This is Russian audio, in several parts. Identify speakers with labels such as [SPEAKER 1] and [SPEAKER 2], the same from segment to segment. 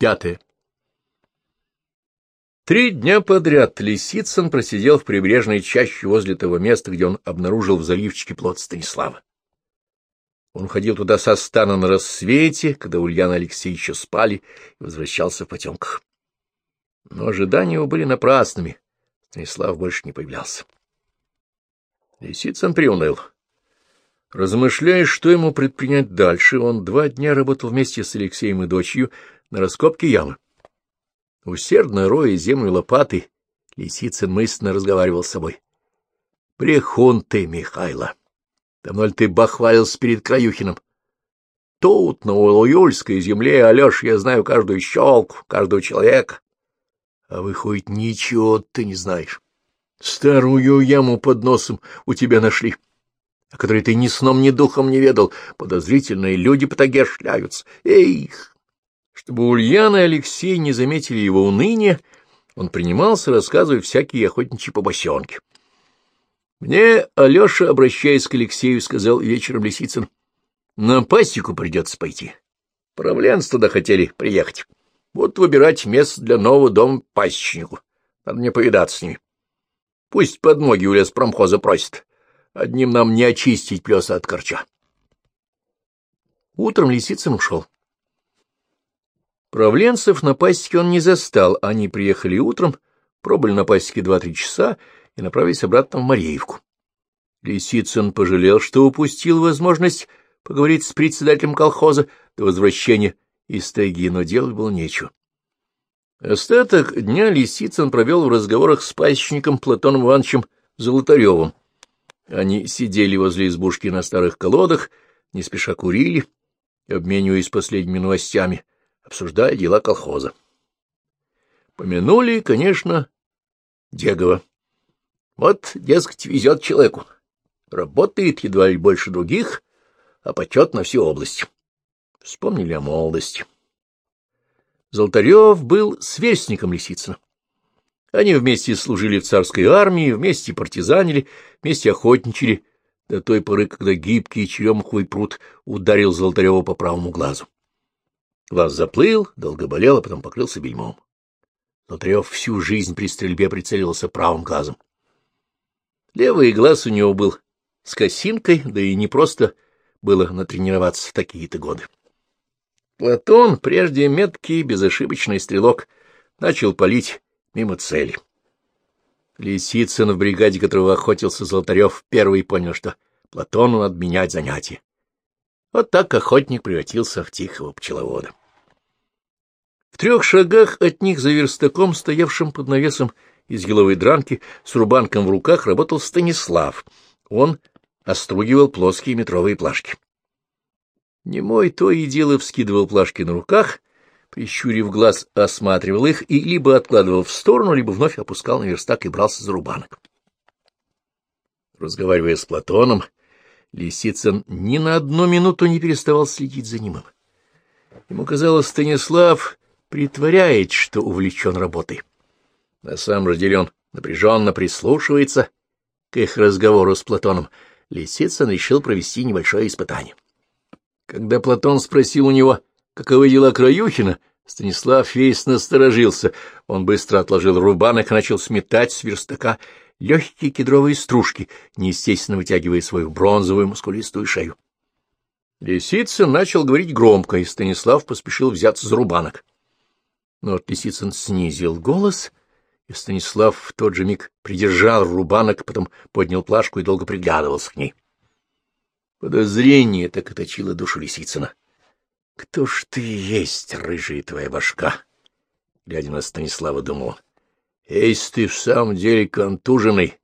[SPEAKER 1] Пятое. Три дня подряд Лисицын просидел в прибрежной чаще возле того места, где он обнаружил в заливчике плод Станислава. Он ходил туда со стана на рассвете, когда Ульяна и Алексей еще спали, и возвращался в потемках. Но ожидания его были напрасными. Станислав больше не появлялся. Лисицын приуныл. Размышляя, что ему предпринять дальше, он два дня работал вместе с Алексеем и дочерью на раскопке ямы. Усердно роя землю лопатой, Лисицын мысленно разговаривал с собой. — Брехун ты, Михайло! Давно ли ты бахвалился перед Краюхиным? Тут, на Улуюльской земле, Алеш, я знаю каждую щелку, каждого человека. А выходит, ничего ты не знаешь. Старую яму под носом у тебя нашли, о которой ты ни сном, ни духом не ведал. Подозрительные люди по таге шляются. Эх! Чтобы Ульяна и Алексей не заметили его уныния, он принимался рассказывать всякие охотничьи побосенки. Мне Алеша, обращаясь к Алексею, сказал вечером Лисицын, на пасеку придется пойти. Правленцы туда хотели приехать. Вот выбирать место для нового дома пасечнику. Надо мне повидаться с ними. Пусть подмоги у леспромхоза просят. Одним нам не очистить плеса от корча. Утром Лисицын ушел. Правленцев на пасеке он не застал, они приехали утром, пробыли на пасеке два-три часа и направились обратно в Мареевку. Лисицын пожалел, что упустил возможность поговорить с председателем колхоза до возвращения из тайги, но делать было нечего. Остаток дня Лисицын провел в разговорах с пасечником Платоном Ивановичем Золотаревым. Они сидели возле избушки на старых колодах, не спеша курили, обмениваясь последними новостями — обсуждая дела колхоза. Помянули, конечно, Дегова. Вот, дескать, везет человеку. Работает едва ли больше других, а почет на всю область. Вспомнили о молодости. Золотарев был сверстником Лисицына. Они вместе служили в царской армии, вместе партизанили, вместе охотничали до той поры, когда гибкий черемуховый пруд ударил Золотарева по правому глазу. Глаз заплыл, долго болел, а потом покрылся бельмом. Нутрев всю жизнь при стрельбе прицелился правым глазом. Левый глаз у него был с косинкой, да и не просто было натренироваться в такие-то годы. Платон, прежде меткий, безошибочный стрелок, начал палить мимо цели. Лисицын, в бригаде которого охотился Золотарев, первый понял, что Платону надо занятие. Вот так охотник превратился в тихого пчеловода. В трех шагах от них за верстаком, стоявшим под навесом из еловой дранки, с рубанком в руках, работал Станислав. Он остругивал плоские метровые плашки. Немой то и дело вскидывал плашки на руках, прищурив глаз, осматривал их и либо откладывал в сторону, либо вновь опускал на верстак и брался за рубанок. Разговаривая с Платоном, Лисицын ни на одну минуту не переставал следить за ним. Ему казалось, Станислав притворяет, что увлечен работой. На самом деле он напряженно прислушивается к их разговору с Платоном. Лисицын решил провести небольшое испытание. Когда Платон спросил у него, каковы дела Краюхина, Станислав весь насторожился. Он быстро отложил рубанок и начал сметать с верстака легкие кедровые стружки, неестественно вытягивая свою бронзовую мускулистую шею. Лисицын начал говорить громко, и Станислав поспешил взяться за рубанок. Но Лисицын снизил голос, и Станислав в тот же миг придержал рубанок, потом поднял плашку и долго приглядывался к ней. Подозрение так оточило душу Лисицына. — Кто ж ты есть, рыжая твоя башка? — глядя на Станислава, думал. — Если ты в самом деле контуженный,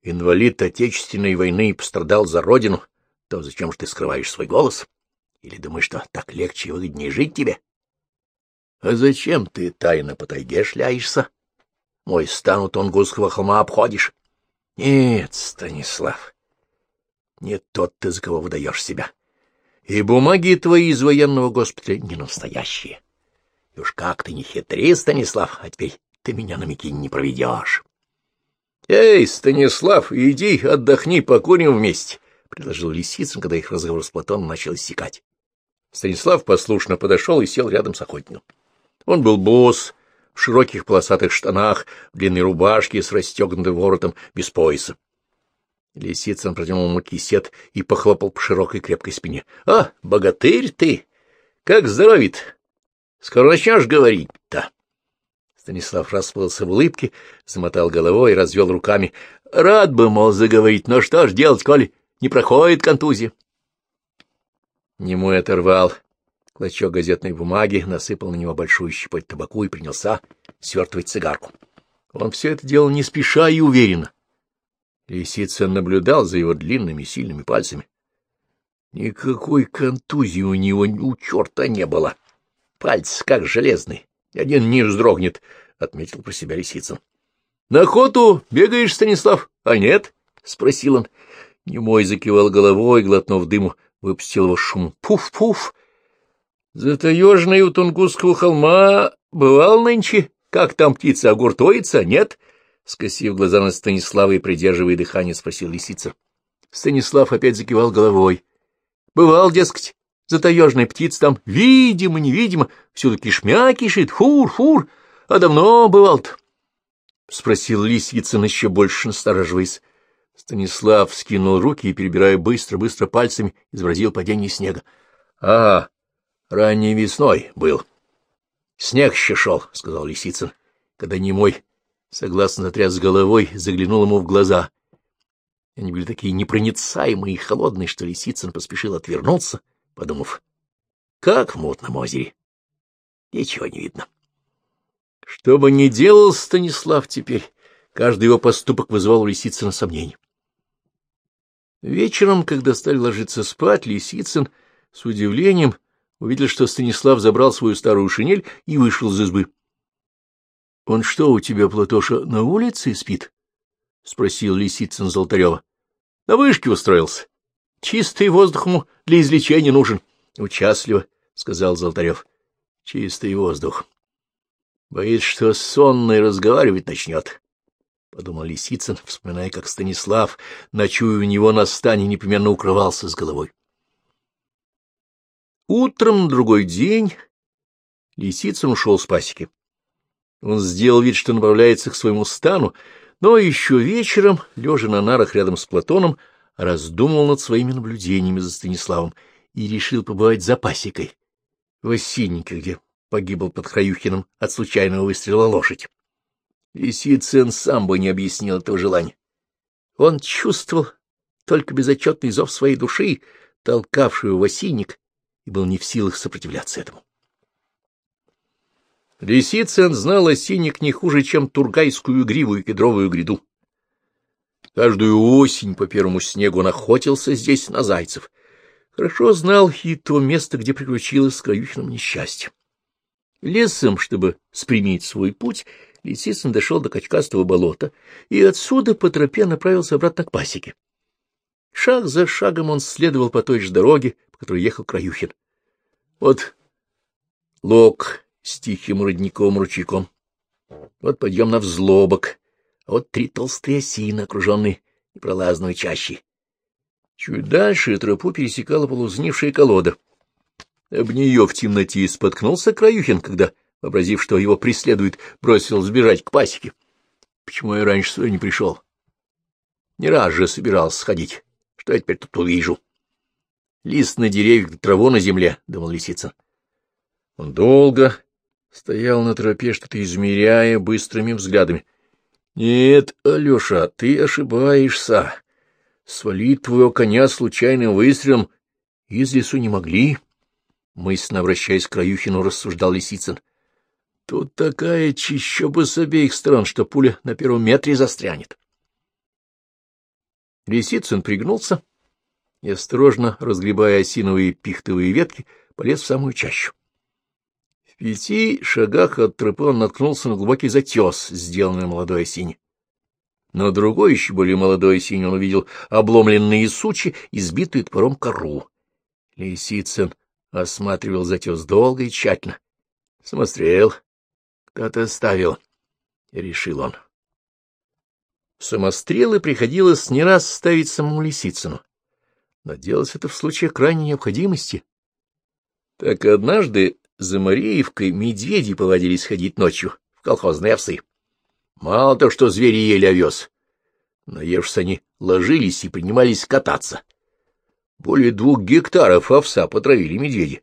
[SPEAKER 1] инвалид Отечественной войны и пострадал за родину, то зачем же ты скрываешь свой голос? Или думаешь, что так легче и выгоднее жить тебе? — а зачем ты тайно по тайге шляешься? Мой стану Тунгусского холма обходишь. Нет, Станислав, не тот ты, за кого выдаешь себя. И бумаги твои из военного госпиталя не настоящие. И уж как ты не хитри, Станислав, а теперь ты меня на Микине не проведешь. — Эй, Станислав, иди отдохни, покурим вместе, — предложил Лисицын, когда их разговор с Платоном начал иссякать. Станислав послушно подошел и сел рядом с охотником. Он был босс, в широких полосатых штанах, в длинной рубашке с расстегнутым воротом, без пояса. Лисицын протянул ему кисет и похлопал по широкой крепкой спине. — А, богатырь ты! Как здоровит! Скоро начнешь говорить-то! Станислав расплылся в улыбке, замотал головой и развел руками. — Рад бы, мол, заговорить, но что ж делать, коли не проходит контузия? Немой оторвал клочок газетной бумаги, насыпал на него большую щепоть табаку и принялся свертывать цигарку. Он все это делал не спеша и уверенно. Лисица наблюдал за его длинными сильными пальцами. Никакой контузии у него у черта не было. Пальцы как железный, один не вздрогнет, — отметил про себя Лисицын. — На охоту бегаешь, Станислав? А нет? — спросил он. Немой закивал головой, глотнув дыму, выпустил его шум. Пуф-пуф! За таежной у Тунгусского холма бывал нынче? Как там птица огуртоится, нет? Скосив глаза на Станислава и придерживая дыхание, спросил лисица. Станислав опять закивал головой. Бывал, дескать, за таежной птиц там видимо-невидимо, всюду кишмя кишит, фур-фур, а давно бывал-то? — спросил Лисицын, еще больше настораживаясь. Станислав скинул руки и, перебирая быстро-быстро пальцами, изобразил падение снега. — А, ранней весной был. — Снег еще шел, — сказал Лисицын, когда немой, согласно затряс головой, заглянул ему в глаза. Они были такие непроницаемые и холодные, что Лисицын поспешил отвернуться, подумав, как в мутном озере. Ничего не видно. Что бы ни делал Станислав теперь, каждый его поступок вызывал у Лисицына сомнений. Вечером, когда стали ложиться спать, Лисицын с удивлением увидел, что Станислав забрал свою старую шинель и вышел из избы. — Он что у тебя, Платоша, на улице спит? — спросил Лисицын Золотарева. — На вышке устроился. Чистый воздух ему для излечения нужен. — Участливо, — сказал Золотарев. — Чистый воздух. Боится, что сонный разговаривать начнет. — подумал Лисицын, вспоминая, как Станислав, ночуя у него на стане, непременно укрывался с головой. Утром на другой день Лисицын ушел с пасеки. Он сделал вид, что направляется к своему стану, но еще вечером, лежа на нарах рядом с Платоном, раздумал над своими наблюдениями за Станиславом и решил побывать за пасекой в осиннике, где погибл под Храюхиным от случайного выстрела лошадь. Лисицын сам бы не объяснил этого желания. Он чувствовал только безотчетный зов своей души, толкавшую в осинник, и был не в силах сопротивляться этому. Лисицын знал осинник не хуже, чем тургайскую гриву и кедровую гряду. Каждую осень по первому снегу он охотился здесь на зайцев. Хорошо знал и то место, где приключилось с краюхиным несчастье. Лесом, чтобы спрямить свой путь, Лисицын дошел до Качкастого болота и отсюда по тропе направился обратно к пасеке. Шаг за шагом он следовал по той же дороге, по которой ехал Краюхин. Вот лог с тихим родниковым ручейком, вот подъем на взлобок, а вот три толстые осины, окруженные непролазной чащей. Чуть дальше тропу пересекала полузнившая колода. Об нее в темноте споткнулся Краюхин, когда, вообразив, что его преследует, бросил сбежать к пасеке. Почему я раньше сюда не пришел? Не раз же собирался сходить. Что я теперь тут увижу? Лист на деревьях, траву на земле, — думал Лисицын. Он долго стоял на тропе, что-то измеряя быстрыми взглядами. — Нет, Алеша, ты ошибаешься. Свалить твоего коня случайным выстрелом из лесу не могли. Мысленно обращаясь к Краюхину, рассуждал Лисицын. Тут такая чищоба с обеих сторон, что пуля на первом метре застрянет. Лисицын пригнулся и, осторожно разгребая осиновые пихтовые ветки, полез в самую чащу. В пяти шагах от тропы он наткнулся на глубокий затес, сделанный молодой осине. На другой, еще более молодой осине, он увидел обломленные сучи и сбитую топором кору. Лисицын осматривал затес долго и тщательно. Самострел. Кто-то ставил. Решил он. Самострелы приходилось не раз ставить самому Лисицыну, но делалось это в случае крайней необходимости. Так однажды за Мариевкой медведи повадились ходить ночью в колхозные овсы. Мало то, что звери ели овес. Наевшись, они ложились и принимались кататься. Более двух гектаров овса потравили медведи.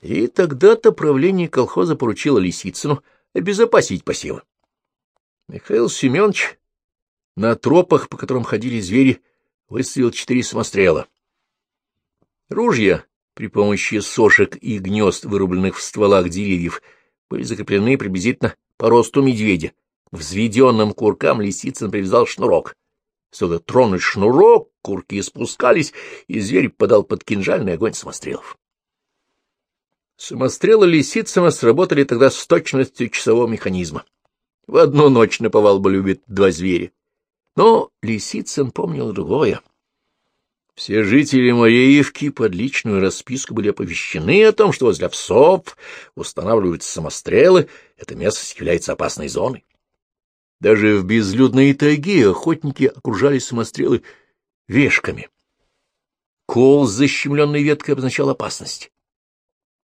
[SPEAKER 1] И тогда-то правление колхоза поручило Лисицыну обезопасить посевы. Михаил Семенович на тропах, по которым ходили звери, выставил четыре самострела. Ружья при помощи сошек и гнезд, вырубленных в стволах деревьев, были закреплены приблизительно по росту медведя. К взведенным куркам Лисицын привязал шнурок. Стоило тронуть шнурок, курки спускались, и зверь подал под кинжальный огонь самострелов. Самострелы Лисицына сработали тогда с точностью часового механизма. В одну ночь наповал бы любит два зверя. Но Лисицын помнил другое. Все жители Мареевки под личную расписку были оповещены о том, что возле псов устанавливаются самострелы, это место является опасной зоной. Даже в безлюдной тайге охотники окружали самострелы вешками. Кол с защемленной веткой обозначал опасность.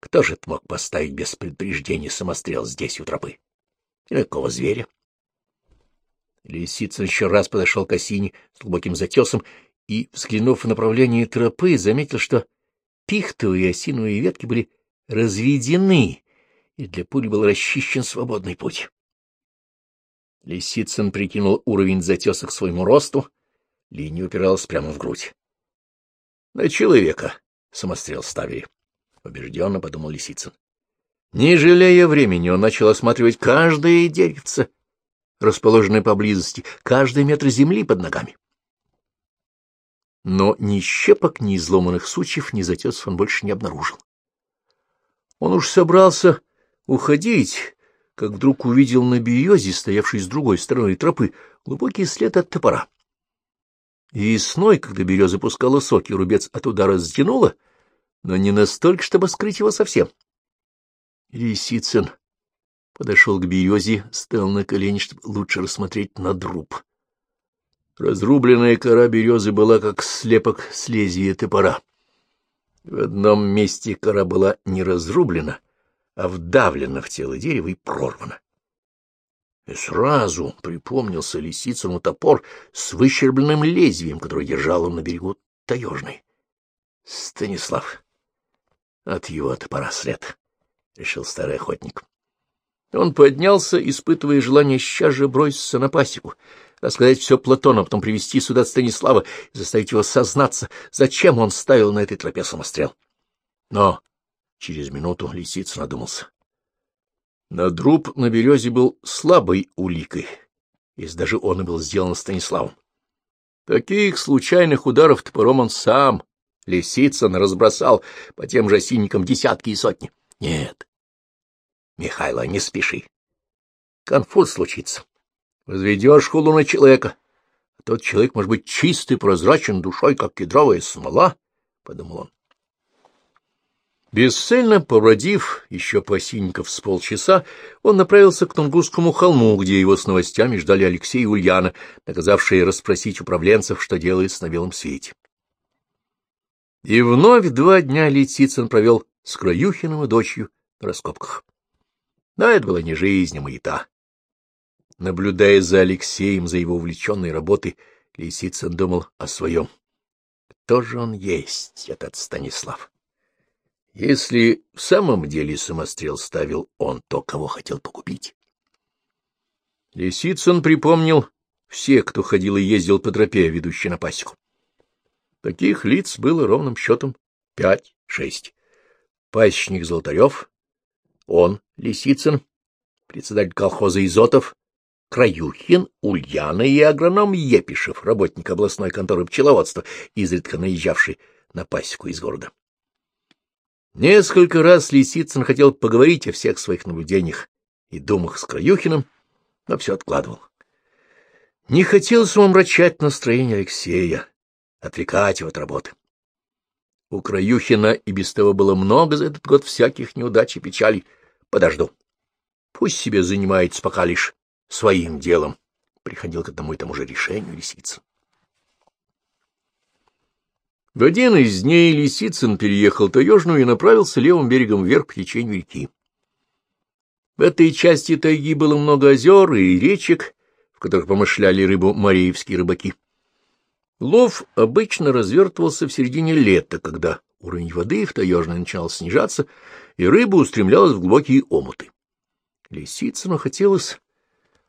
[SPEAKER 1] Кто же это мог поставить без предупреждения самострел здесь, у тропы? Никакого зверя. Лисицын еще раз подошел к осине с глубоким затесом и, взглянув в направлении тропы, заметил, что пихтовые и осиновые ветки были разведены, и для пули был расчищен свободный путь. Лисицын прикинул уровень затеса к своему росту, линия упиралась прямо в грудь. — На человека самострел ставили, — убежденно подумал Лисицын. Не жалея времени, он начал осматривать каждое деревце, расположенное поблизости, каждый метр земли под ногами но ни щепок, ни изломанных сучьев, ни затесов он больше не обнаружил. Он уж собрался уходить, как вдруг увидел на березе, стоявшей с другой стороны тропы, глубокий след от топора. И весной, когда береза пускала соки, рубец от удара сдянула, но не настолько, чтобы скрыть его совсем. Лисицын подошел к березе, стал на колени, чтобы лучше рассмотреть надруб. Разрубленная кора березы была как слепок с лезвия топора. В одном месте кора была не разрублена, а вдавлена в тело дерева и прорвана. И сразу припомнился лисицыну топор с выщербленным лезвием, который держал он на берегу таежной. Станислав. От его топора след, — решил старый охотник. Он поднялся, испытывая желание сейчас же броситься на пасеку, рассказать все Платону, а потом привести сюда Станислава и заставить его сознаться, зачем он ставил на этой тропе самострел. Но через минуту лисица надумался. Надруб на березе был слабой уликой, если даже он и был сделан Станиславом. Таких случайных ударов топором он сам, Лисицын, разбросал по тем же осинникам десятки и сотни. Нет, Михайло, не спеши. Конфуз случится. Возведешь хулу на человека, а тот человек может быть чистый, прозрачен душой, как кедровая смола, — подумал он. Бесцельно побродив еще по осинников с полчаса, он направился к Тунгусскому холму, где его с новостями ждали Алексей и Ульяна, наказавшие расспросить управленцев, что делается на белом свете. И вновь два дня Летицын провел с Краюхиным и дочью на раскопках. Но это была не жизнь, а маята. Наблюдая за Алексеем, за его увлеченной работой, Лисицын думал о своем. Кто же он есть, этот Станислав? Если в самом деле самострел ставил он, то кого хотел погубить? Лисицын припомнил всех, кто ходил и ездил по тропе, ведущей на пасеку. Таких лиц было ровным счетом пять-шесть. Пасечник Золотарев, он, Лисицын, председатель колхоза Изотов, Краюхин, Ульяна и агроном Епишев, работник областной конторы пчеловодства, изредка наезжавший на пасеку из города. Несколько раз Лисицын хотел поговорить о всех своих наблюдениях и думах с Краюхиным, но все откладывал. Не хотелось ему омрачать настроение Алексея, отвлекать его от работы. У Краюхина и без того было много за этот год всяких неудач и печалей. Подожду. Пусть себе занимается пока лишь своим делом, приходил к одному и тому же решению Лисицын. В один из дней Лисицын переехал Таежную и направился левым берегом вверх по течению реки. В этой части тайги было много озер и речек, в которых помышляли рыбу мареевские рыбаки. Лов обычно развертывался в середине лета, когда уровень воды в таежной начинал снижаться, и рыба устремлялась в глубокие омуты. Лисицыну хотелось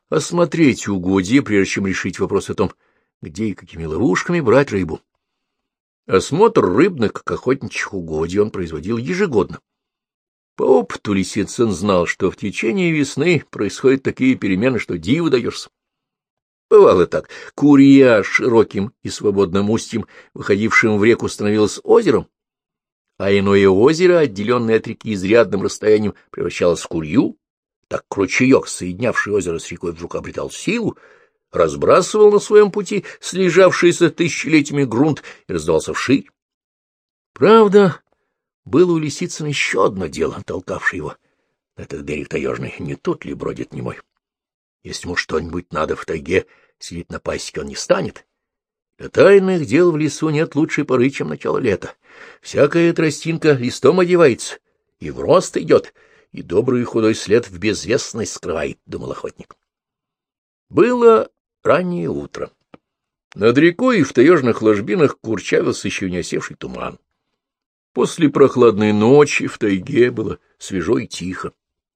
[SPEAKER 1] осмотреть угодья, прежде чем решить вопрос о том, где и какими ловушками брать рыбу. Осмотр рыбных, как охотничьих угодий, он производил ежегодно. По опыту Лисицын знал, что в течение весны происходят такие перемены, что диву даешься. Бывало так. Курья широким и свободным устьем, выходившим в реку, становилось озером, а иное озеро, отделенное от реки изрядным расстоянием, превращалось в курью. Так ручеек, соединявший озеро с рекой, вдруг обретал силу, разбрасывал на своем пути слежавшийся тысячелетиями грунт и раздавался вширь. Правда, было у Лисицына еще одно дело, толкавшее его. Этот берег таежный, не тут ли бродит немой? Если ему что-нибудь надо в тайге, сидеть на пасеке он не станет. Для тайных дел в лесу нет лучшей поры, чем начало лета. Всякая тростинка листом одевается, и в рост идет, и добрый и худой след в безвестность скрывает, — думал охотник. Было раннее утро. Над рекой и в таежных ложбинах курчавился еще не осевший туман. После прохладной ночи в тайге было свежо и тихо.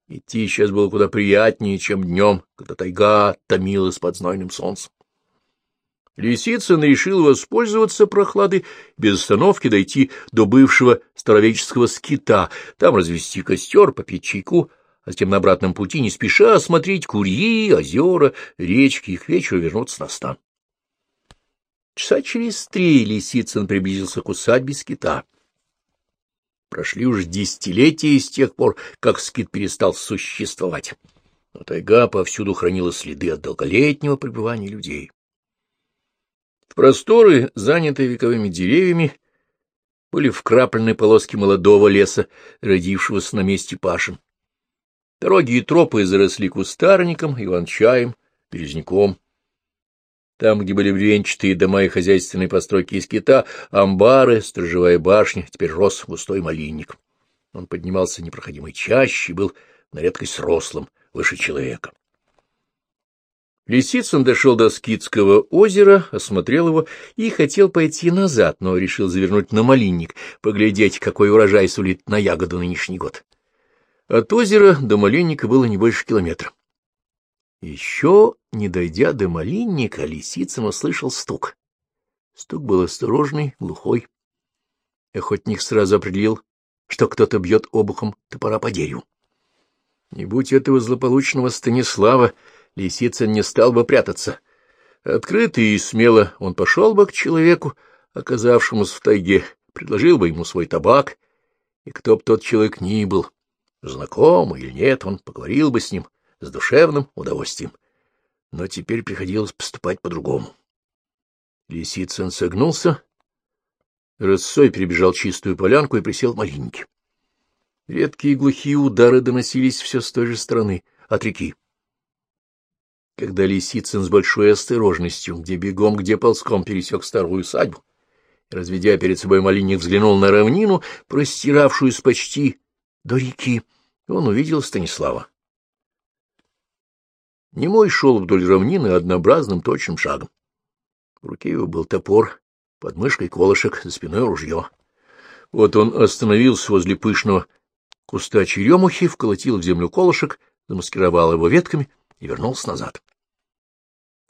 [SPEAKER 1] Идти сейчас было куда приятнее, чем днем, когда тайга томилась под знойным солнцем. Лисицын решил воспользоваться прохладой, без остановки дойти до бывшего старовеческого скита, там развести костер, попить чайку, а затем на обратном пути не спеша осмотреть курьи, озера, речки и к вечеру вернуться на стан. Часа через три Лисицын приблизился к усадьбе скита. Прошли уж десятилетия с тех пор, как скит перестал существовать. Но тайга повсюду хранила следы от долголетнего пребывания людей. Просторы, занятые вековыми деревьями, были вкраплены полоски молодого леса, родившегося на месте пашин. Дороги и тропы заросли кустарником, иван-чаем, березняком. Там, где были бревенчатые дома и хозяйственные постройки из кита, амбары, сторожевая башня, теперь рос густой малинник. Он поднимался непроходимой чаще и был на редкость рослым, выше человека. Лисицын дошел до Скидского озера, осмотрел его и хотел пойти назад, но решил завернуть на малинник, поглядеть, какой урожай сулит на ягоду нынешний год. От озера до малинника было не больше километра. Еще, не дойдя до малинника, Лисицын услышал стук. Стук был осторожный, глухой. Охотник сразу определил, что кто-то бьет обухом топора по дереву. Не будь этого злополучного Станислава, Лисицын не стал бы прятаться. Открыто и смело он пошел бы к человеку, оказавшемуся в тайге, предложил бы ему свой табак, и кто б тот человек ни был, знакомый или нет, он поговорил бы с ним, с душевным удовольствием. Но теперь приходилось поступать по-другому. Лисицын согнулся, рысцой перебежал чистую полянку и присел в малинке. Редкие глухие удары доносились все с той же стороны, от реки. Когда Лисицын с большой осторожностью, где бегом, где ползком, пересек старую усадьбу, разведя перед собой малинник, взглянул на равнину, простиравшуюся почти до реки, он увидел Станислава. Немой шел вдоль равнины однообразным точным шагом. В руке его был топор, под мышкой колышек, за спиной ружье. Вот он остановился возле пышного куста черемухи, вколотил в землю колышек, замаскировал его ветками и вернулся назад.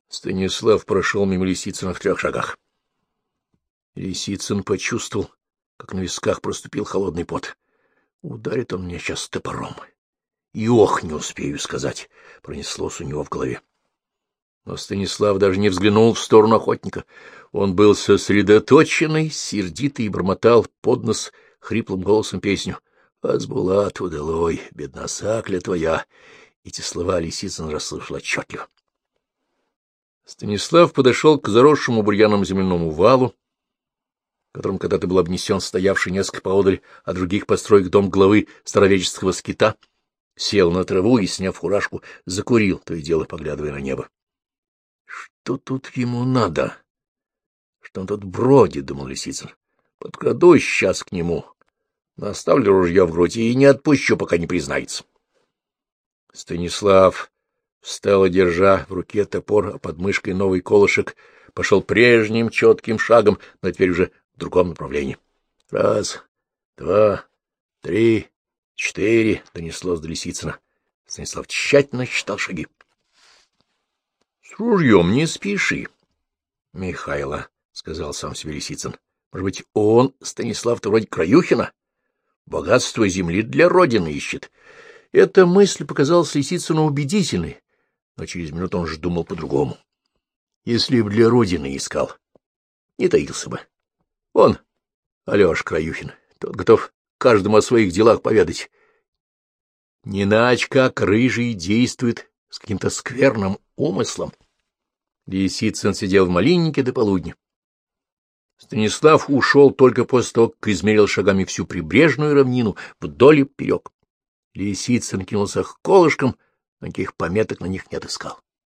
[SPEAKER 1] Станислав прошел мимо Лисицына в трех шагах. Лисицын почувствовал, как на висках проступил холодный пот. Ударит он меня сейчас топором. И ох, не успею сказать, пронеслось у него в голове. Но Станислав даже не взглянул в сторону охотника. Он был сосредоточенный, сердитый и бормотал под нос хриплым голосом песню. «Азбулат удалой, бедна сакля твоя!» Эти слова Лисицын расслышал отчетливо. Станислав подошел к заросшему бурьяном земляному валу, которым когда-то был обнесен стоявший несколько поодаль от других построек дом главы старовеческого скита — сел на траву и, сняв фуражку, закурил, то и дело поглядывая на небо. Что тут ему надо? Что он тут бродит, — думал Лисицын. Подкрадусь сейчас к нему, наставлю ружье в грудь и не отпущу, пока не признается. Станислав встал, держа в руке топор, а под мышкой новый колышек пошел прежним четким шагом, но теперь уже в другом направлении. Раз, два, три, четыре, — донеслось до Лисицына. Станислав тщательно считал шаги. — С ружьем не спеши, — Михайло, — сказал сам себе Лисицын. — Может быть, он, Станислав-то вроде Краюхина, богатство земли для Родины ищет. Эта мысль показалась Лисицыну убедительной, но через минуту он же думал по-другому. Если б для Родины искал, не таился бы. Он, Алеш Краюхин, тот готов каждому о своих делах поведать. Не иначе как рыжий действует с каким-то скверным умыслом. Лисицын сидел в малиннике до полудня. Станислав ушел только после того, как измерил шагами всю прибрежную равнину вдоль и поперек. Лисицын кинулся к колышкам, но никаких пометок на них не отыскал.